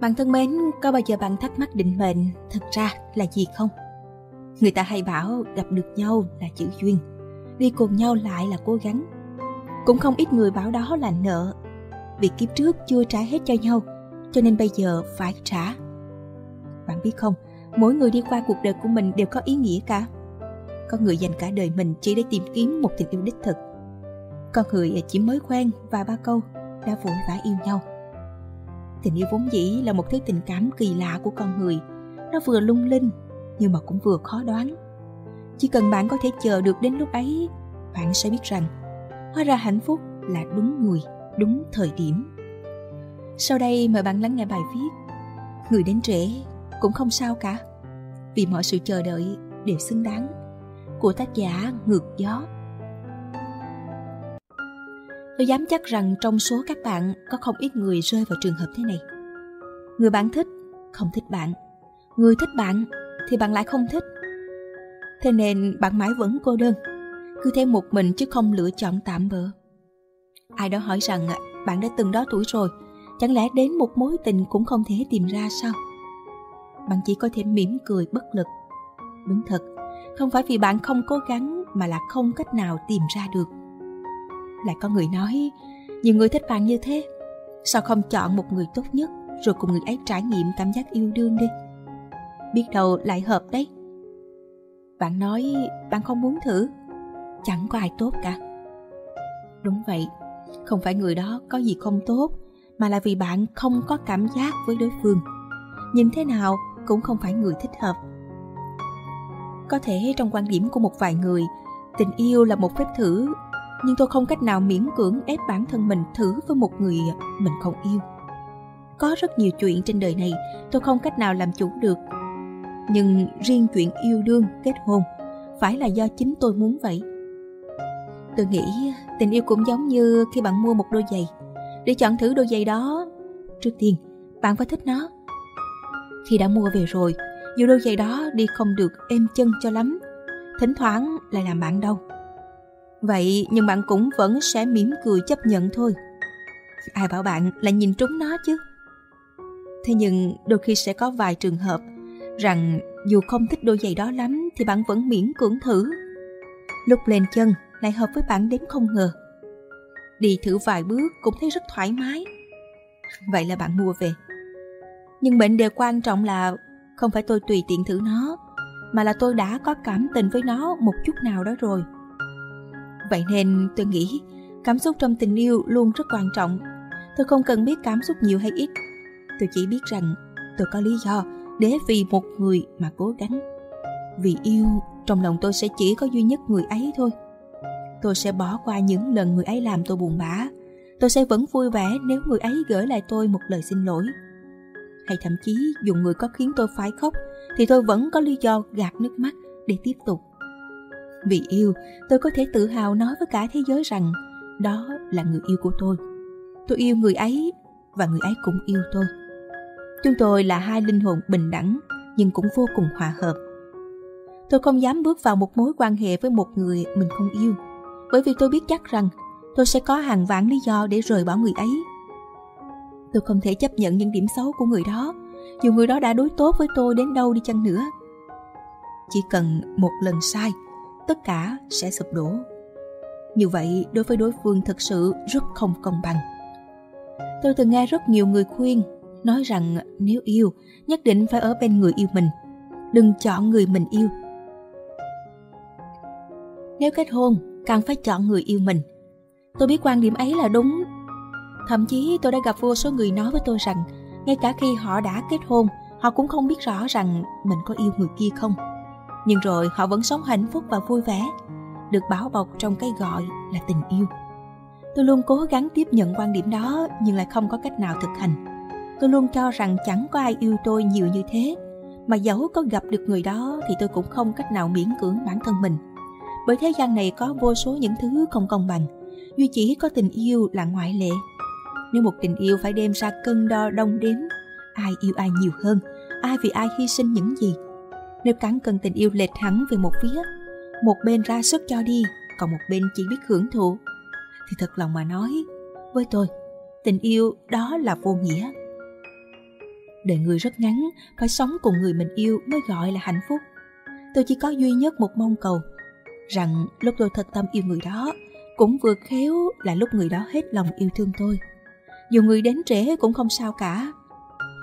Bạn thân mến, có bao giờ bạn thắc mắc định mệnh thật ra là gì không? Người ta hay bảo gặp được nhau là chữ duyên, đi cùng nhau lại là cố gắng. Cũng không ít người bảo đó là nợ, vì kiếp trước chưa trả hết cho nhau, cho nên bây giờ phải trả. Bạn biết không, mỗi người đi qua cuộc đời của mình đều có ý nghĩa cả. Có người dành cả đời mình chỉ để tìm kiếm một tình yêu đích thực. Có người chỉ mới quen vài ba câu đã vội vã yêu nhau tình yêu vốn dĩ là một thứ tình cảm kỳ lạ của con người. Nó vừa lung linh, nhưng mà cũng vừa khó đoán. Chỉ cần bạn có thể chờ được đến lúc ấy, bạn sẽ biết rằng, hóa ra hạnh phúc là đúng người, đúng thời điểm. Sau đây mời bạn lắng nghe bài viết, người đến trễ cũng không sao cả, vì mọi sự chờ đợi đều xứng đáng, của tác giả ngược gió. Tôi dám chắc rằng trong số các bạn có không ít người rơi vào trường hợp thế này. Người bạn thích, không thích bạn. Người thích bạn thì bạn lại không thích. Thế nên bạn mãi vẫn cô đơn, cứ theo một mình chứ không lựa chọn tạm bỡ. Ai đó hỏi rằng à, bạn đã từng đó tuổi rồi, chẳng lẽ đến một mối tình cũng không thể tìm ra sao? Bạn chỉ có thể mỉm cười bất lực. Đúng thật, không phải vì bạn không cố gắng mà là không cách nào tìm ra được lại có người nói, nhiều người thích bạn như thế. Sao không chọn một người tốt nhất, rồi cùng người ấy trải nghiệm cảm giác yêu đương đi? Biết đâu lại hợp đấy. Bạn nói, bạn không muốn thử? Chẳng có ai tốt cả. Đúng vậy, không phải người đó có gì không tốt, mà là vì bạn không có cảm giác với đối phương. Nhìn thế nào cũng không phải người thích hợp. Có thể trong quan điểm của một vài người, tình yêu là một phép thử nhưng tôi không cách nào miễn cưỡng ép bản thân mình thử với một người mình không yêu. Có rất nhiều chuyện trên đời này tôi không cách nào làm chủ được. Nhưng riêng chuyện yêu đương, kết hôn, phải là do chính tôi muốn vậy. Tôi nghĩ tình yêu cũng giống như khi bạn mua một đôi giày. Để chọn thử đôi giày đó, trước tiên, bạn phải thích nó. Khi đã mua về rồi, dù đôi giày đó đi không được êm chân cho lắm, thỉnh thoảng lại làm bạn đau Vậy nhưng bạn cũng vẫn sẽ mỉm cười chấp nhận thôi. Ai bảo bạn lại nhìn trúng nó chứ? Thế nhưng đôi khi sẽ có vài trường hợp rằng dù không thích đôi giày đó lắm thì bạn vẫn miễn cưỡng thử. Lúc lên chân lại hợp với bạn đến không ngờ. Đi thử vài bước cũng thấy rất thoải mái. Vậy là bạn mua về. Nhưng mệnh đề quan trọng là không phải tôi tùy tiện thử nó, mà là tôi đã có cảm tình với nó một chút nào đó rồi Vậy nên tôi nghĩ cảm xúc trong tình yêu luôn rất quan trọng. Tôi không cần biết cảm xúc nhiều hay ít. Tôi chỉ biết rằng tôi có lý do để vì một người mà cố gắng. Vì yêu, trong lòng tôi sẽ chỉ có duy nhất người ấy thôi. Tôi sẽ bỏ qua những lần người ấy làm tôi buồn bã. Tôi sẽ vẫn vui vẻ nếu người ấy gửi lại tôi một lời xin lỗi. Hay thậm chí dù người có khiến tôi phải khóc thì tôi vẫn có lý do gạt nước mắt để tiếp tục vì yêu, tôi có thể tự hào nói với cả thế giới rằng đó là người yêu của tôi. Tôi yêu người ấy và người ấy cũng yêu tôi. Chúng tôi là hai linh hồn bình đẳng nhưng cũng vô cùng hòa hợp. Tôi không dám bước vào một mối quan hệ với một người mình không yêu bởi vì tôi biết chắc rằng tôi sẽ có hàng vạn lý do để rời bỏ người ấy. Tôi không thể chấp nhận những điểm xấu của người đó dù người đó đã đối tốt với tôi đến đâu đi chăng nữa. Chỉ cần một lần sai tất cả sẽ sụp đổ. Như vậy, đối với đối phương thực sự rất không công bằng. Tôi từng nghe rất nhiều người khuyên, nói rằng nếu yêu, nhất định phải ở bên người yêu mình, đừng chọn người mình yêu. Nếu kết hôn, càng phải chọn người yêu mình. Tôi biết quan điểm ấy là đúng. Thậm chí tôi đã gặp vô số người nói với tôi rằng, ngay cả khi họ đã kết hôn, họ cũng không biết rõ rằng mình có yêu người kia không nhưng rồi họ vẫn sống hạnh phúc và vui vẻ. Được bảo bọc trong cái gọi là tình yêu. Tôi luôn cố gắng tiếp nhận quan điểm đó, nhưng lại không có cách nào thực hành. Tôi luôn cho rằng chẳng có ai yêu tôi nhiều như thế. Mà dẫu có gặp được người đó, thì tôi cũng không cách nào miễn cưỡng bản thân mình. Bởi thế gian này có vô số những thứ không công bằng. Duy chỉ có tình yêu là ngoại lệ. Nếu một tình yêu phải đem ra cân đo đong đếm, ai yêu ai nhiều hơn, ai vì ai hy sinh những gì nếu cán cân tình yêu lệch hẳn về một phía một bên ra sức cho đi còn một bên chỉ biết hưởng thụ thì thật lòng mà nói với tôi tình yêu đó là vô nghĩa Đời người rất ngắn, phải sống cùng người mình yêu mới gọi là hạnh phúc. Tôi chỉ có duy nhất một mong cầu, rằng lúc tôi thật tâm yêu người đó, cũng vừa khéo là lúc người đó hết lòng yêu thương tôi. Dù người đến trễ cũng không sao cả.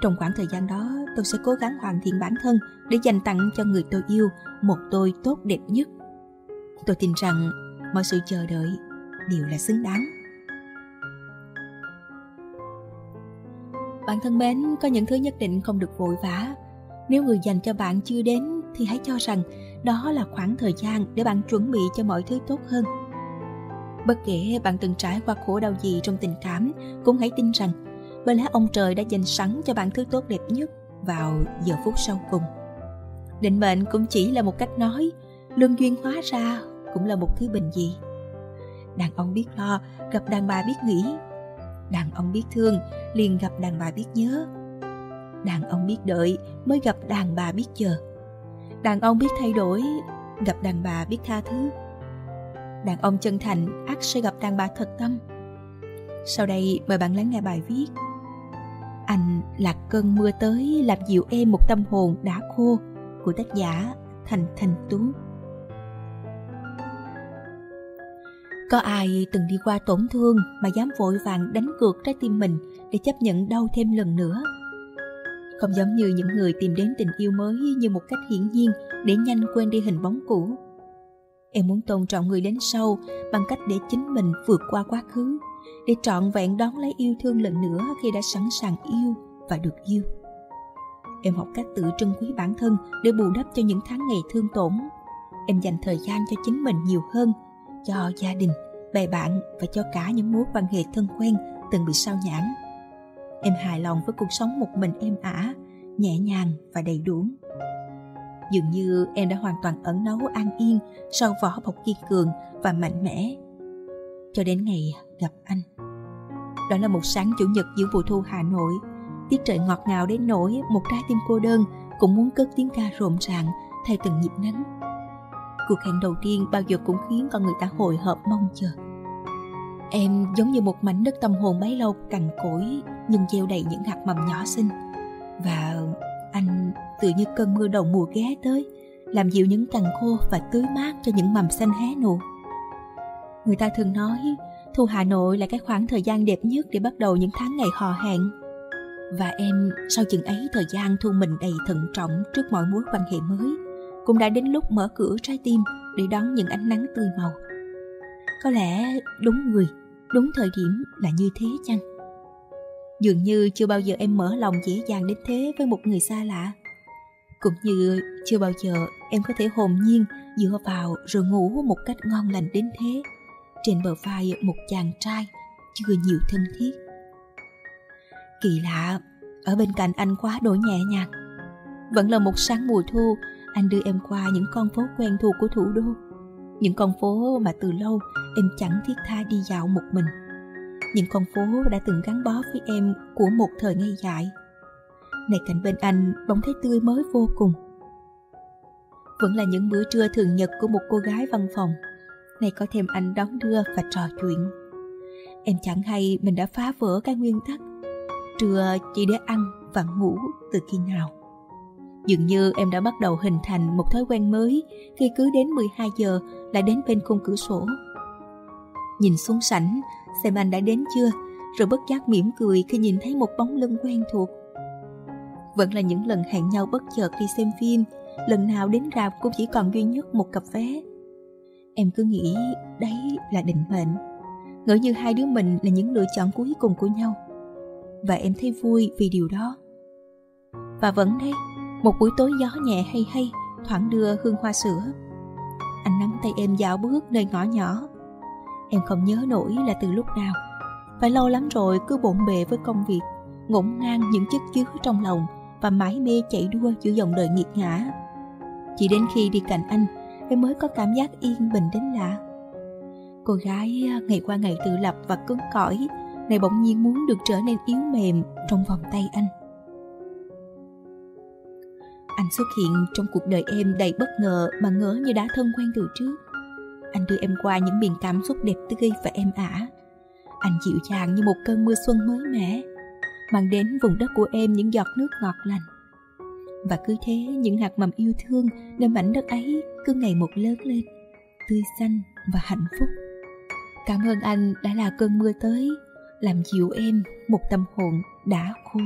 Trong khoảng thời gian đó, tôi sẽ cố gắng hoàn thiện bản thân để dành tặng cho người tôi yêu một tôi tốt đẹp nhất. Tôi tin rằng mọi sự chờ đợi đều là xứng đáng. Bạn thân mến, có những thứ nhất định không được vội vã. Nếu người dành cho bạn chưa đến thì hãy cho rằng đó là khoảng thời gian để bạn chuẩn bị cho mọi thứ tốt hơn. Bất kể bạn từng trải qua khổ đau gì trong tình cảm, cũng hãy tin rằng bởi lẽ ông trời đã dành sẵn cho bạn thứ tốt đẹp nhất vào giờ phút sau cùng. Định mệnh cũng chỉ là một cách nói, luân duyên hóa ra cũng là một thứ bình dị. Đàn ông biết lo, gặp đàn bà biết nghĩ. Đàn ông biết thương, liền gặp đàn bà biết nhớ. Đàn ông biết đợi, mới gặp đàn bà biết chờ. Đàn ông biết thay đổi, gặp đàn bà biết tha thứ. Đàn ông chân thành ắt sẽ gặp đàn bà thật tâm. Sau đây mời bạn lắng nghe bài viết anh là cơn mưa tới làm dịu êm một tâm hồn đã khô của tác giả Thành Thành Tú. Có ai từng đi qua tổn thương mà dám vội vàng đánh cược trái tim mình để chấp nhận đau thêm lần nữa? Không giống như những người tìm đến tình yêu mới như một cách hiển nhiên để nhanh quên đi hình bóng cũ. Em muốn tôn trọng người đến sau bằng cách để chính mình vượt qua quá khứ, để trọn vẹn đón lấy yêu thương lần nữa khi đã sẵn sàng yêu và được yêu. Em học cách tự trân quý bản thân để bù đắp cho những tháng ngày thương tổn. Em dành thời gian cho chính mình nhiều hơn cho gia đình, bè bạn và cho cả những mối quan hệ thân quen từng bị sao nhãn. Em hài lòng với cuộc sống một mình êm ả, nhẹ nhàng và đầy đủ. Dường như em đã hoàn toàn ẩn nấu an yên sau vỏ bọc kiên cường và mạnh mẽ. Cho đến ngày gặp anh. Đó là một sáng chủ nhật giữa mùa thu Hà Nội. Tiết trời ngọt ngào đến nỗi một trái tim cô đơn cũng muốn cất tiếng ca rộn ràng thay từng nhịp nắng cuộc hẹn đầu tiên bao giờ cũng khiến con người ta hồi hộp mong chờ. Em giống như một mảnh đất tâm hồn bấy lâu cằn cỗi nhưng gieo đầy những hạt mầm nhỏ xinh. Và anh tự như cơn mưa đầu mùa ghé tới, làm dịu những cằn khô và tưới mát cho những mầm xanh hé nụ. Người ta thường nói thu hà nội là cái khoảng thời gian đẹp nhất để bắt đầu những tháng ngày hò hẹn và em sau chừng ấy thời gian thu mình đầy thận trọng trước mọi mối quan hệ mới cũng đã đến lúc mở cửa trái tim để đón những ánh nắng tươi màu. Có lẽ đúng người, đúng thời điểm là như thế chăng? Dường như chưa bao giờ em mở lòng dễ dàng đến thế với một người xa lạ. Cũng như chưa bao giờ em có thể hồn nhiên dựa vào rồi ngủ một cách ngon lành đến thế trên bờ vai một chàng trai chưa nhiều thân thiết. Kỳ lạ, ở bên cạnh anh quá đổi nhẹ nhàng. Vẫn là một sáng mùa thu anh đưa em qua những con phố quen thuộc của thủ đô. Những con phố mà từ lâu em chẳng thiết tha đi dạo một mình. Những con phố đã từng gắn bó với em của một thời ngây dại. Này cạnh bên anh bỗng thấy tươi mới vô cùng. Vẫn là những bữa trưa thường nhật của một cô gái văn phòng này có thêm anh đón đưa và trò chuyện em chẳng hay mình đã phá vỡ cái nguyên tắc trưa chỉ để ăn và ngủ từ khi nào Dường như em đã bắt đầu hình thành một thói quen mới khi cứ đến 12 giờ lại đến bên khung cửa sổ. Nhìn xuống sảnh, xem anh đã đến chưa, rồi bất giác mỉm cười khi nhìn thấy một bóng lưng quen thuộc. Vẫn là những lần hẹn nhau bất chợt đi xem phim, lần nào đến rạp cũng chỉ còn duy nhất một cặp vé. Em cứ nghĩ đấy là định mệnh, ngỡ như hai đứa mình là những lựa chọn cuối cùng của nhau. Và em thấy vui vì điều đó. Và vẫn đây, một buổi tối gió nhẹ hay hay thoảng đưa hương hoa sữa. Anh nắm tay em dạo bước nơi ngõ nhỏ. Em không nhớ nổi là từ lúc nào. Phải lâu lắm rồi cứ bộn bề với công việc ngổn ngang những chất chứa trong lòng và mãi mê chạy đua giữa dòng đời nghiệt ngã. Chỉ đến khi đi cạnh anh em mới có cảm giác yên bình đến lạ cô gái à, ngày qua ngày tự lập và cứng cỏi này bỗng nhiên muốn được trở nên yếu mềm trong vòng tay anh anh xuất hiện trong cuộc đời em đầy bất ngờ mà ngỡ như đã thân quen từ trước. Anh đưa em qua những miền cảm xúc đẹp tươi và êm ả. Anh dịu dàng như một cơn mưa xuân mới mẻ. mang đến vùng đất của em những giọt nước ngọt lành. Và cứ thế những hạt mầm yêu thương nơi mảnh đất ấy cứ ngày một lớn lên, tươi xanh và hạnh phúc. Cảm ơn anh đã là cơn mưa tới, làm dịu em một tâm hồn đã khô.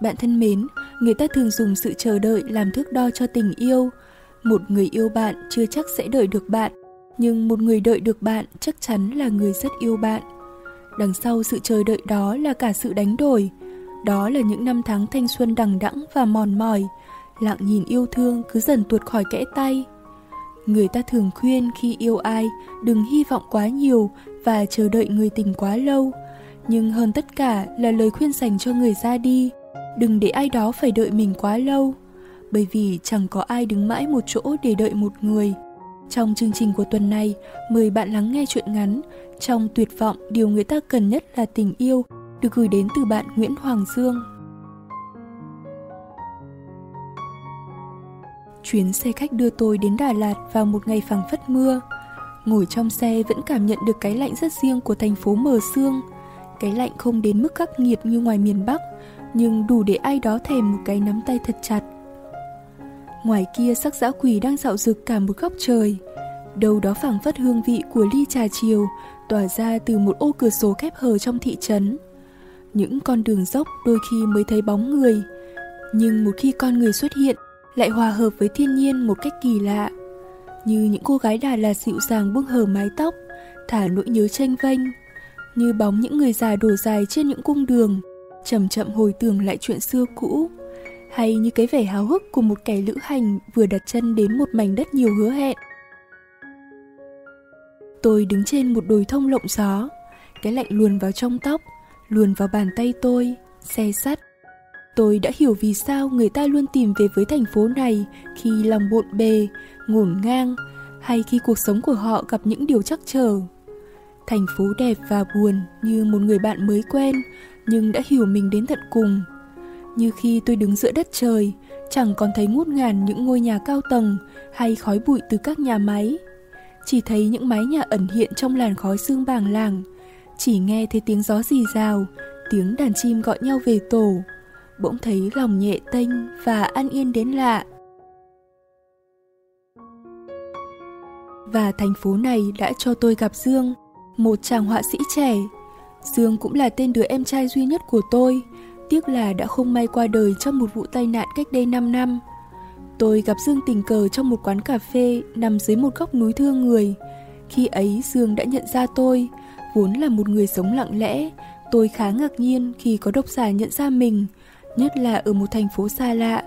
Bạn thân mến, người ta thường dùng sự chờ đợi làm thước đo cho tình yêu. Một người yêu bạn chưa chắc sẽ đợi được bạn, nhưng một người đợi được bạn chắc chắn là người rất yêu bạn. Đằng sau sự chờ đợi đó là cả sự đánh đổi. Đó là những năm tháng thanh xuân đằng đẵng và mòn mỏi, lặng nhìn yêu thương cứ dần tuột khỏi kẽ tay. Người ta thường khuyên khi yêu ai đừng hy vọng quá nhiều và chờ đợi người tình quá lâu. Nhưng hơn tất cả là lời khuyên dành cho người ra đi, đừng để ai đó phải đợi mình quá lâu. Bởi vì chẳng có ai đứng mãi một chỗ để đợi một người. Trong chương trình của tuần này, mời bạn lắng nghe chuyện ngắn trong tuyệt vọng, điều người ta cần nhất là tình yêu được gửi đến từ bạn Nguyễn Hoàng Dương. Chuyến xe khách đưa tôi đến Đà Lạt vào một ngày phẳng phất mưa. Ngồi trong xe vẫn cảm nhận được cái lạnh rất riêng của thành phố mờ sương. Cái lạnh không đến mức khắc nghiệt như ngoài miền Bắc, nhưng đủ để ai đó thèm một cái nắm tay thật chặt. Ngoài kia sắc dã quỷ đang dạo rực cả một góc trời. Đâu đó phảng phất hương vị của ly trà chiều tỏa ra từ một ô cửa sổ khép hờ trong thị trấn. Những con đường dốc đôi khi mới thấy bóng người, nhưng một khi con người xuất hiện lại hòa hợp với thiên nhiên một cách kỳ lạ. Như những cô gái Đà Lạt dịu dàng buông hờ mái tóc, thả nỗi nhớ tranh vênh, như bóng những người già đổ dài trên những cung đường, chậm chậm hồi tưởng lại chuyện xưa cũ, hay như cái vẻ háo hức của một kẻ lữ hành vừa đặt chân đến một mảnh đất nhiều hứa hẹn. Tôi đứng trên một đồi thông lộng gió, cái lạnh luồn vào trong tóc, luồn vào bàn tay tôi, xe sắt. Tôi đã hiểu vì sao người ta luôn tìm về với thành phố này khi lòng bộn bề, ngổn ngang, hay khi cuộc sống của họ gặp những điều chắc trở. Thành phố đẹp và buồn như một người bạn mới quen, nhưng đã hiểu mình đến tận cùng. Như khi tôi đứng giữa đất trời, chẳng còn thấy ngút ngàn những ngôi nhà cao tầng hay khói bụi từ các nhà máy. Chỉ thấy những mái nhà ẩn hiện trong làn khói sương bàng làng, chỉ nghe thấy tiếng gió rì rào, tiếng đàn chim gọi nhau về tổ. Bỗng thấy lòng nhẹ tênh và an yên đến lạ. Và thành phố này đã cho tôi gặp Dương, một chàng họa sĩ trẻ. Dương cũng là tên đứa em trai duy nhất của tôi, tiếc là đã không may qua đời trong một vụ tai nạn cách đây 5 năm. Tôi gặp Dương tình cờ trong một quán cà phê nằm dưới một góc núi thương người. Khi ấy Dương đã nhận ra tôi, vốn là một người sống lặng lẽ. Tôi khá ngạc nhiên khi có độc giả nhận ra mình, nhất là ở một thành phố xa lạ.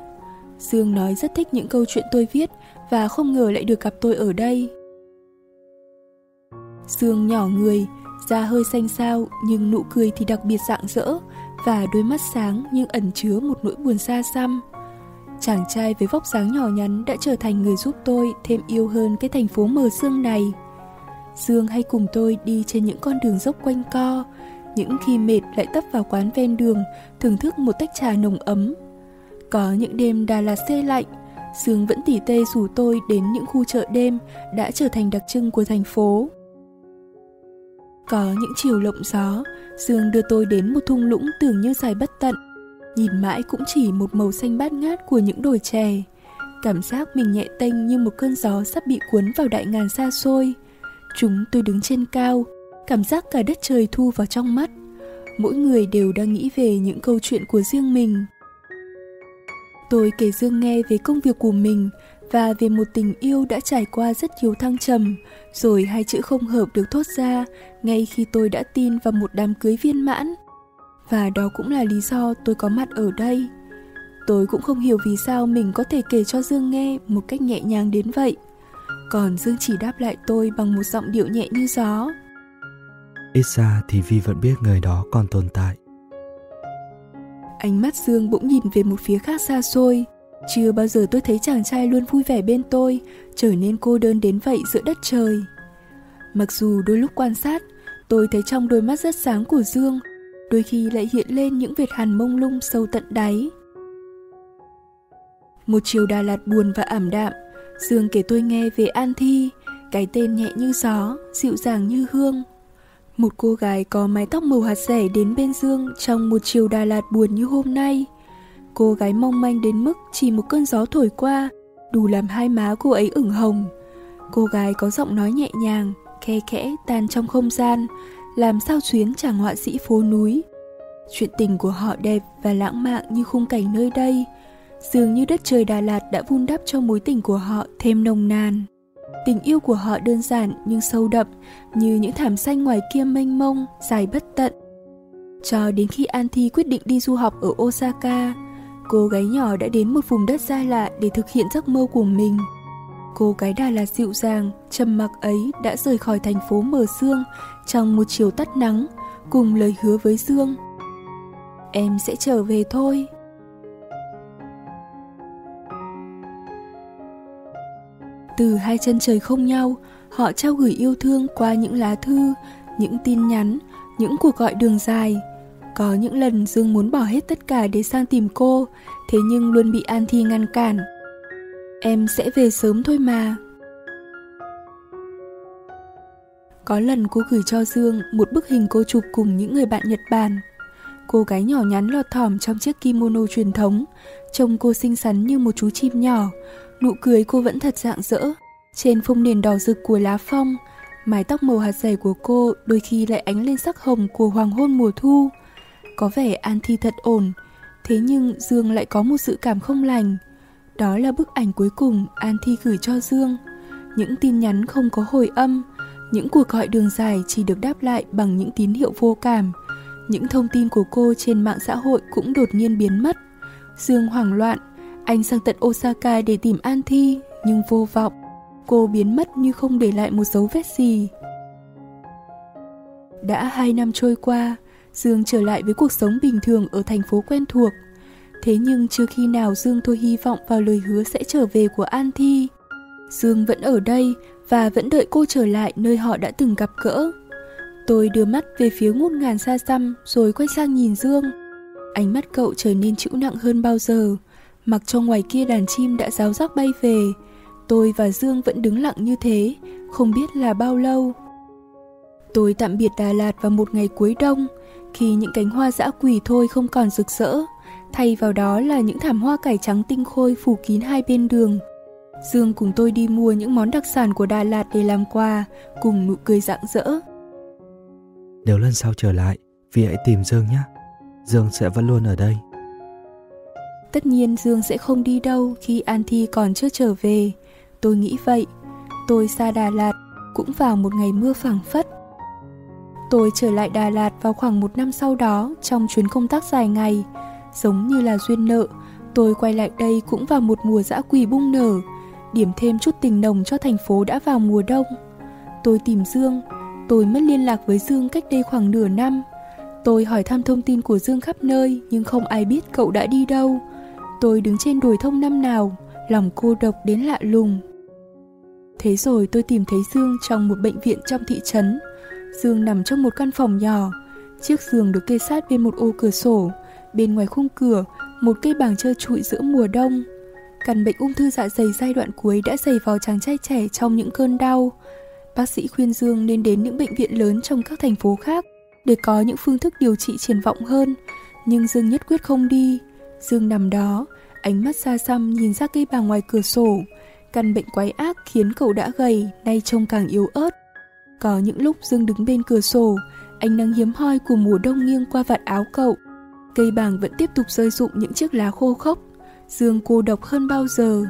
Dương nói rất thích những câu chuyện tôi viết và không ngờ lại được gặp tôi ở đây. Dương nhỏ người, da hơi xanh xao nhưng nụ cười thì đặc biệt rạng rỡ và đôi mắt sáng nhưng ẩn chứa một nỗi buồn xa xăm. Chàng trai với vóc dáng nhỏ nhắn đã trở thành người giúp tôi thêm yêu hơn cái thành phố mờ sương này. Dương hay cùng tôi đi trên những con đường dốc quanh co, những khi mệt lại tấp vào quán ven đường thưởng thức một tách trà nồng ấm. Có những đêm Đà Lạt xe lạnh, Dương vẫn tỉ tê rủ tôi đến những khu chợ đêm đã trở thành đặc trưng của thành phố. Có những chiều lộng gió, Dương đưa tôi đến một thung lũng tưởng như dài bất tận. Nhìn mãi cũng chỉ một màu xanh bát ngát của những đồi chè. Cảm giác mình nhẹ tênh như một cơn gió sắp bị cuốn vào đại ngàn xa xôi. Chúng tôi đứng trên cao, cảm giác cả đất trời thu vào trong mắt. Mỗi người đều đang nghĩ về những câu chuyện của riêng mình. Tôi kể Dương nghe về công việc của mình và về một tình yêu đã trải qua rất nhiều thăng trầm, rồi hai chữ không hợp được thốt ra ngay khi tôi đã tin vào một đám cưới viên mãn. Và đó cũng là lý do tôi có mặt ở đây. Tôi cũng không hiểu vì sao mình có thể kể cho Dương nghe một cách nhẹ nhàng đến vậy. Còn Dương chỉ đáp lại tôi bằng một giọng điệu nhẹ như gió. Ít ra thì Vi vẫn biết người đó còn tồn tại. Ánh mắt Dương bỗng nhìn về một phía khác xa xôi, chưa bao giờ tôi thấy chàng trai luôn vui vẻ bên tôi, trở nên cô đơn đến vậy giữa đất trời. Mặc dù đôi lúc quan sát, tôi thấy trong đôi mắt rất sáng của Dương, đôi khi lại hiện lên những vệt hàn mông lung sâu tận đáy. Một chiều Đà Lạt buồn và ảm đạm, Dương kể tôi nghe về An Thi, cái tên nhẹ như gió, dịu dàng như hương. Một cô gái có mái tóc màu hạt rẻ đến bên Dương trong một chiều Đà Lạt buồn như hôm nay. Cô gái mong manh đến mức chỉ một cơn gió thổi qua đủ làm hai má cô ấy ửng hồng. Cô gái có giọng nói nhẹ nhàng, khe khẽ tan trong không gian, làm sao chuyến chàng họa sĩ phố núi. Chuyện tình của họ đẹp và lãng mạn như khung cảnh nơi đây, dường như đất trời Đà Lạt đã vun đắp cho mối tình của họ thêm nồng nàn. Tình yêu của họ đơn giản nhưng sâu đậm, như những thảm xanh ngoài kia mênh mông, dài bất tận. Cho đến khi An Thi quyết định đi du học ở Osaka, cô gái nhỏ đã đến một vùng đất xa lạ để thực hiện giấc mơ của mình. Cô gái Đà Lạt dịu dàng, trầm mặc ấy đã rời khỏi thành phố mờ sương trong một chiều tắt nắng, cùng lời hứa với Dương. Em sẽ trở về thôi. Từ hai chân trời không nhau, họ trao gửi yêu thương qua những lá thư, những tin nhắn, những cuộc gọi đường dài. Có những lần Dương muốn bỏ hết tất cả để sang tìm cô, thế nhưng luôn bị An Thi ngăn cản. Em sẽ về sớm thôi mà. Có lần cô gửi cho Dương một bức hình cô chụp cùng những người bạn Nhật Bản. Cô gái nhỏ nhắn lọt thỏm trong chiếc kimono truyền thống, trông cô xinh xắn như một chú chim nhỏ, Nụ cười cô vẫn thật rạng rỡ, trên phông nền đỏ rực của lá phong, mái tóc màu hạt dày của cô đôi khi lại ánh lên sắc hồng của hoàng hôn mùa thu. Có vẻ An Thi thật ổn, thế nhưng Dương lại có một sự cảm không lành. Đó là bức ảnh cuối cùng An Thi gửi cho Dương. Những tin nhắn không có hồi âm, những cuộc gọi đường dài chỉ được đáp lại bằng những tín hiệu vô cảm. Những thông tin của cô trên mạng xã hội cũng đột nhiên biến mất. Dương hoảng loạn, anh sang tận Osaka để tìm An Thi, nhưng vô vọng. Cô biến mất như không để lại một dấu vết gì. Đã hai năm trôi qua, Dương trở lại với cuộc sống bình thường ở thành phố quen thuộc. Thế nhưng chưa khi nào Dương thôi hy vọng vào lời hứa sẽ trở về của An Thi. Dương vẫn ở đây và vẫn đợi cô trở lại nơi họ đã từng gặp gỡ. Tôi đưa mắt về phía ngút ngàn xa xăm rồi quay sang nhìn Dương. Ánh mắt cậu trở nên chịu nặng hơn bao giờ. Mặc cho ngoài kia đàn chim đã giáo giác bay về, tôi và Dương vẫn đứng lặng như thế, không biết là bao lâu. Tôi tạm biệt Đà Lạt vào một ngày cuối đông, khi những cánh hoa dã quỷ thôi không còn rực rỡ, thay vào đó là những thảm hoa cải trắng tinh khôi phủ kín hai bên đường. Dương cùng tôi đi mua những món đặc sản của Đà Lạt để làm quà, cùng nụ cười rạng rỡ. Nếu lần sau trở lại, vì hãy tìm Dương nhé. Dương sẽ vẫn luôn ở đây. Tất nhiên Dương sẽ không đi đâu khi An Thi còn chưa trở về. Tôi nghĩ vậy. Tôi xa Đà Lạt cũng vào một ngày mưa phảng phất. Tôi trở lại Đà Lạt vào khoảng một năm sau đó trong chuyến công tác dài ngày. Giống như là duyên nợ, tôi quay lại đây cũng vào một mùa dã quỳ bung nở, điểm thêm chút tình nồng cho thành phố đã vào mùa đông. Tôi tìm Dương, tôi mất liên lạc với Dương cách đây khoảng nửa năm. Tôi hỏi thăm thông tin của Dương khắp nơi nhưng không ai biết cậu đã đi đâu. Tôi đứng trên đồi thông năm nào, lòng cô độc đến lạ lùng. Thế rồi tôi tìm thấy Dương trong một bệnh viện trong thị trấn. Dương nằm trong một căn phòng nhỏ, chiếc giường được kê sát bên một ô cửa sổ, bên ngoài khung cửa một cây bảng trơ trụi giữa mùa đông. Căn bệnh ung thư dạ dày giai đoạn cuối đã dày vào chàng trai trẻ trong những cơn đau. Bác sĩ khuyên Dương nên đến những bệnh viện lớn trong các thành phố khác để có những phương thức điều trị triển vọng hơn, nhưng Dương nhất quyết không đi. Dương nằm đó, ánh mắt xa xăm nhìn ra cây bàng ngoài cửa sổ. Căn bệnh quái ác khiến cậu đã gầy, nay trông càng yếu ớt. Có những lúc Dương đứng bên cửa sổ, ánh nắng hiếm hoi của mùa đông nghiêng qua vạt áo cậu. Cây bàng vẫn tiếp tục rơi rụng những chiếc lá khô khốc. Dương cô độc hơn bao giờ.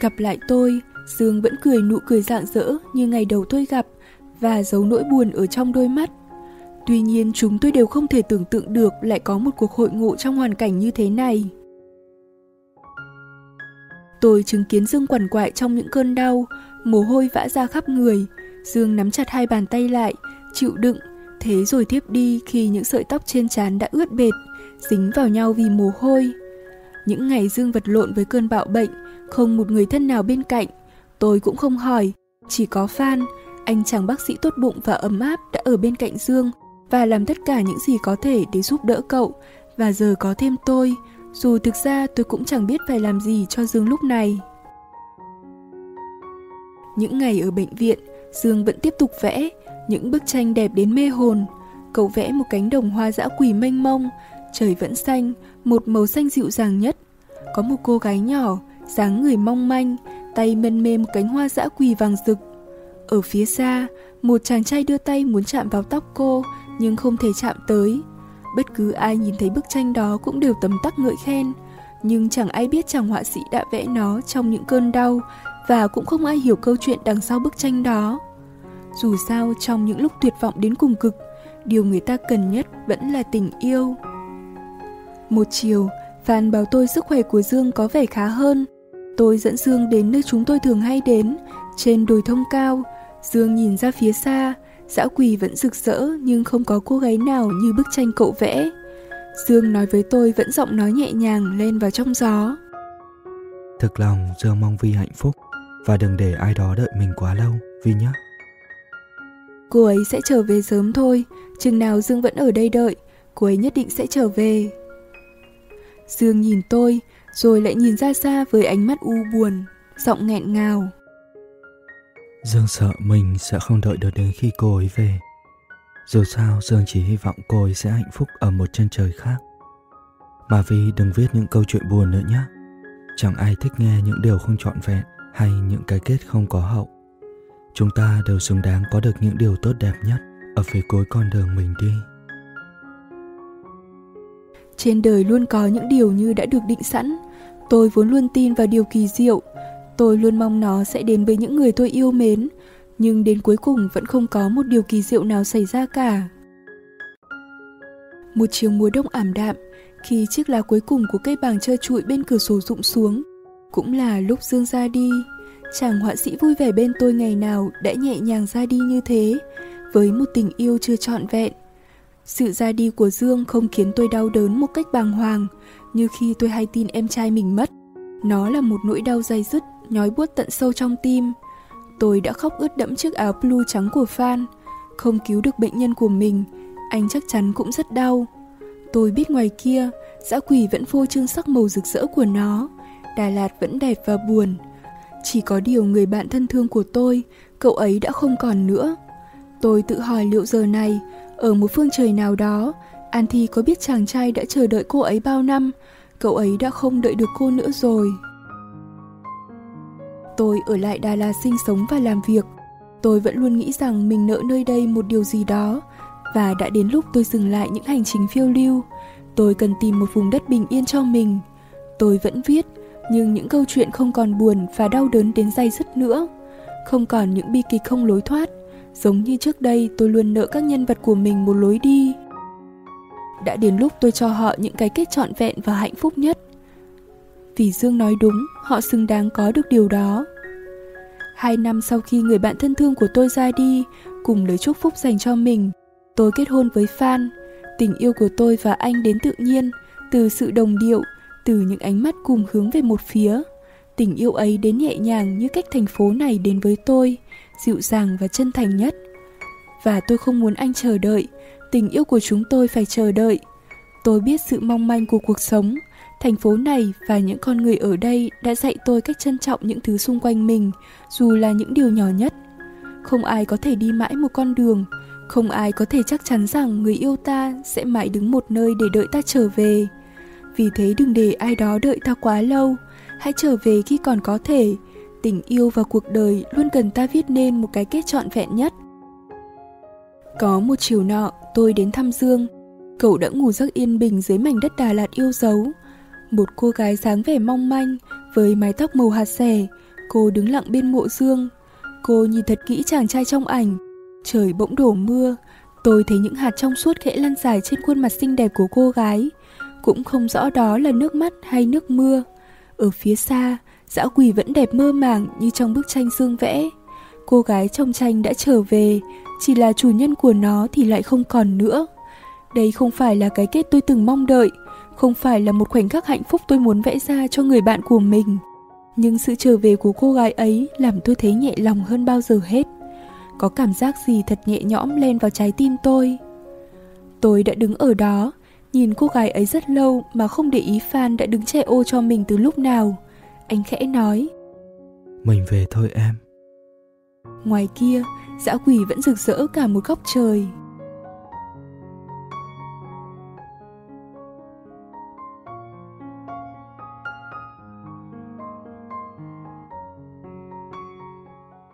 Gặp lại tôi, Dương vẫn cười nụ cười rạng rỡ như ngày đầu tôi gặp và giấu nỗi buồn ở trong đôi mắt. Tuy nhiên chúng tôi đều không thể tưởng tượng được lại có một cuộc hội ngộ trong hoàn cảnh như thế này. Tôi chứng kiến Dương quằn quại trong những cơn đau, mồ hôi vã ra khắp người. Dương nắm chặt hai bàn tay lại, chịu đựng, thế rồi tiếp đi khi những sợi tóc trên trán đã ướt bệt, dính vào nhau vì mồ hôi. Những ngày Dương vật lộn với cơn bạo bệnh, không một người thân nào bên cạnh. Tôi cũng không hỏi, chỉ có Phan, anh chàng bác sĩ tốt bụng và ấm áp đã ở bên cạnh Dương và làm tất cả những gì có thể để giúp đỡ cậu và giờ có thêm tôi dù thực ra tôi cũng chẳng biết phải làm gì cho Dương lúc này. Những ngày ở bệnh viện, Dương vẫn tiếp tục vẽ, những bức tranh đẹp đến mê hồn. Cậu vẽ một cánh đồng hoa dã quỷ mênh mông, trời vẫn xanh, một màu xanh dịu dàng nhất. Có một cô gái nhỏ, dáng người mong manh, tay mân mê một cánh hoa dã quỳ vàng rực. Ở phía xa, một chàng trai đưa tay muốn chạm vào tóc cô, nhưng không thể chạm tới. Bất cứ ai nhìn thấy bức tranh đó cũng đều tấm tắc ngợi khen, nhưng chẳng ai biết chàng họa sĩ đã vẽ nó trong những cơn đau và cũng không ai hiểu câu chuyện đằng sau bức tranh đó. Dù sao trong những lúc tuyệt vọng đến cùng cực, điều người ta cần nhất vẫn là tình yêu. Một chiều, Phan báo tôi sức khỏe của Dương có vẻ khá hơn. Tôi dẫn Dương đến nơi chúng tôi thường hay đến, trên đồi thông cao. Dương nhìn ra phía xa, dã quỳ vẫn rực rỡ nhưng không có cô gái nào như bức tranh cậu vẽ. Dương nói với tôi vẫn giọng nói nhẹ nhàng lên vào trong gió. Thực lòng Dương mong Vi hạnh phúc và đừng để ai đó đợi mình quá lâu, Vi nhé. Cô ấy sẽ trở về sớm thôi, chừng nào Dương vẫn ở đây đợi, cô ấy nhất định sẽ trở về. Dương nhìn tôi, rồi lại nhìn ra xa với ánh mắt u buồn, giọng nghẹn ngào. Dương sợ mình sẽ không đợi được đến khi cô ấy về. Dù sao Dương chỉ hy vọng cô ấy sẽ hạnh phúc ở một chân trời khác. Mà Vi đừng viết những câu chuyện buồn nữa nhé. Chẳng ai thích nghe những điều không trọn vẹn hay những cái kết không có hậu. Chúng ta đều xứng đáng có được những điều tốt đẹp nhất ở phía cuối con đường mình đi. Trên đời luôn có những điều như đã được định sẵn. Tôi vốn luôn tin vào điều kỳ diệu. Tôi luôn mong nó sẽ đến với những người tôi yêu mến, nhưng đến cuối cùng vẫn không có một điều kỳ diệu nào xảy ra cả. Một chiều mùa đông ảm đạm, khi chiếc lá cuối cùng của cây bàng trơ trụi bên cửa sổ rụng xuống, cũng là lúc Dương ra đi. Chàng họa sĩ vui vẻ bên tôi ngày nào đã nhẹ nhàng ra đi như thế, với một tình yêu chưa trọn vẹn. Sự ra đi của Dương không khiến tôi đau đớn một cách bàng hoàng, như khi tôi hay tin em trai mình mất. Nó là một nỗi đau dai dứt, nhói buốt tận sâu trong tim. Tôi đã khóc ướt đẫm chiếc áo blue trắng của Phan. Không cứu được bệnh nhân của mình, anh chắc chắn cũng rất đau. Tôi biết ngoài kia, dã quỷ vẫn phô trương sắc màu rực rỡ của nó. Đà Lạt vẫn đẹp và buồn. Chỉ có điều người bạn thân thương của tôi, cậu ấy đã không còn nữa. Tôi tự hỏi liệu giờ này, ở một phương trời nào đó, An Thi có biết chàng trai đã chờ đợi cô ấy bao năm, cậu ấy đã không đợi được cô nữa rồi. Tôi ở lại Đà Lạt sinh sống và làm việc. Tôi vẫn luôn nghĩ rằng mình nợ nơi đây một điều gì đó và đã đến lúc tôi dừng lại những hành trình phiêu lưu. Tôi cần tìm một vùng đất bình yên cho mình. Tôi vẫn viết, nhưng những câu chuyện không còn buồn và đau đớn đến day dứt nữa. Không còn những bi kịch không lối thoát. Giống như trước đây tôi luôn nợ các nhân vật của mình một lối đi. Đã đến lúc tôi cho họ những cái kết trọn vẹn và hạnh phúc nhất. Vì Dương nói đúng, họ xứng đáng có được điều đó. Hai năm sau khi người bạn thân thương của tôi ra đi, cùng lời chúc phúc dành cho mình, tôi kết hôn với Phan. Tình yêu của tôi và anh đến tự nhiên, từ sự đồng điệu, từ những ánh mắt cùng hướng về một phía. Tình yêu ấy đến nhẹ nhàng như cách thành phố này đến với tôi, dịu dàng và chân thành nhất. Và tôi không muốn anh chờ đợi, tình yêu của chúng tôi phải chờ đợi. Tôi biết sự mong manh của cuộc sống, thành phố này và những con người ở đây đã dạy tôi cách trân trọng những thứ xung quanh mình, dù là những điều nhỏ nhất. Không ai có thể đi mãi một con đường, không ai có thể chắc chắn rằng người yêu ta sẽ mãi đứng một nơi để đợi ta trở về. Vì thế đừng để ai đó đợi ta quá lâu, hãy trở về khi còn có thể. Tình yêu và cuộc đời luôn cần ta viết nên một cái kết trọn vẹn nhất. Có một chiều nọ, tôi đến thăm Dương. Cậu đã ngủ giấc yên bình dưới mảnh đất Đà Lạt yêu dấu. Một cô gái dáng vẻ mong manh, với mái tóc màu hạt xẻ, cô đứng lặng bên mộ Dương. Cô nhìn thật kỹ chàng trai trong ảnh. Trời bỗng đổ mưa, tôi thấy những hạt trong suốt khẽ lăn dài trên khuôn mặt xinh đẹp của cô gái. Cũng không rõ đó là nước mắt hay nước mưa. Ở phía xa, dã quỷ vẫn đẹp mơ màng như trong bức tranh Dương vẽ. Cô gái trong tranh đã trở về, chỉ là chủ nhân của nó thì lại không còn nữa. Đây không phải là cái kết tôi từng mong đợi, không phải là một khoảnh khắc hạnh phúc tôi muốn vẽ ra cho người bạn của mình. Nhưng sự trở về của cô gái ấy làm tôi thấy nhẹ lòng hơn bao giờ hết. Có cảm giác gì thật nhẹ nhõm lên vào trái tim tôi. Tôi đã đứng ở đó, nhìn cô gái ấy rất lâu mà không để ý Phan đã đứng che ô cho mình từ lúc nào. Anh khẽ nói. Mình về thôi em. Ngoài kia, dã quỷ vẫn rực rỡ cả một góc trời